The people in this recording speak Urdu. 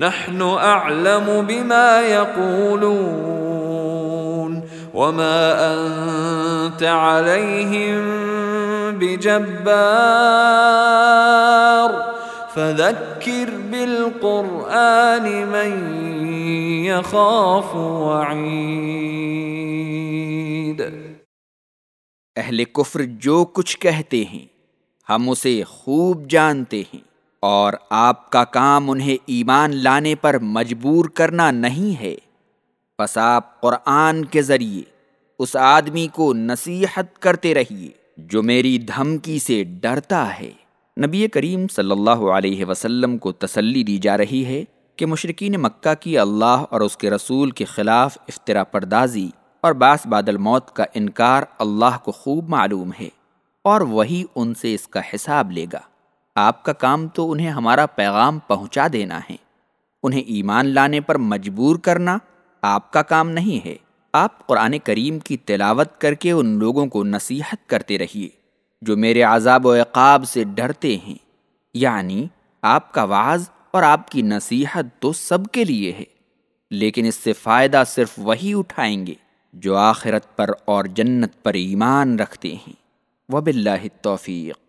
نحن اعلم بما يقولون وما انت عليهم بجبار فذكر بالقران من يخاف وعيد اہل کفر جو کچھ کہتے ہیں، ہم اسے خوب جانتے ہیں۔ اور آپ کا کام انہیں ایمان لانے پر مجبور کرنا نہیں ہے۔ بس آپ قرآن کے ذریعے اس آدمی کو نصیحت کرتے رہیے جو میری دھمکی سے ڈرتا ہے۔ نبی کریم صلی اللہ علیہ وسلم کو تسلی دی جا رہی ہے کہ مشرقین مکہ کی اللہ اور اس کے رسول کے خلاف افطرا پردازی اور باس بادل موت کا انکار اللہ کو خوب معلوم ہے اور وہی ان سے اس کا حساب لے گا۔ آپ کا کام تو انہیں ہمارا پیغام پہنچا دینا ہے۔ انہیں ایمان لانے پر مجبور کرنا آپ کا کام نہیں ہے۔ آپ قرآن کریم کی تلاوت کر کے ان لوگوں کو نصیحت کرتے رہیے جو میرے عذاب و عقاب سے ڈرتے ہیں۔ یعنی آپ کا واز اور آپ کی نصیحت تو سب کے لیے ہے، لیکن اس سے فائدہ صرف وہی اٹھائیں گے جو آخرت پر اور جنت پر ایمان رکھتے ہیں۔ وب اللہ توفیق